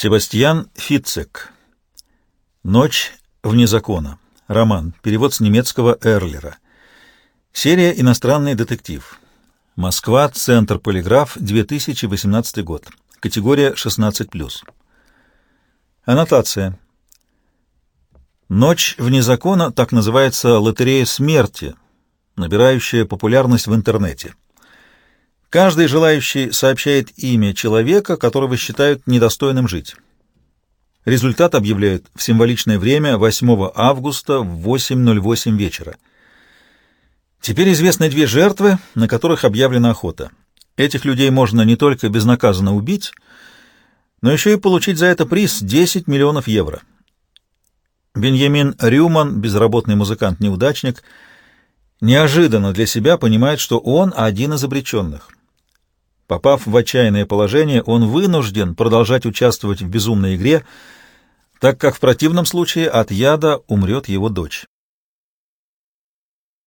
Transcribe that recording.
Себастьян Фитцек. «Ночь вне закона». Роман. Перевод с немецкого Эрлера. Серия «Иностранный детектив». Москва. Центр Полиграф. 2018 год. Категория 16+. Аннотация. «Ночь вне закона» так называется лотерея смерти, набирающая популярность в интернете. Каждый желающий сообщает имя человека, которого считают недостойным жить. Результат объявляют в символичное время 8 августа в 8.08 вечера. Теперь известны две жертвы, на которых объявлена охота. Этих людей можно не только безнаказанно убить, но еще и получить за это приз 10 миллионов евро. Беньямин Рюман, безработный музыкант-неудачник, неожиданно для себя понимает, что он один из обреченных. Попав в отчаянное положение, он вынужден продолжать участвовать в безумной игре, так как в противном случае от яда умрет его дочь.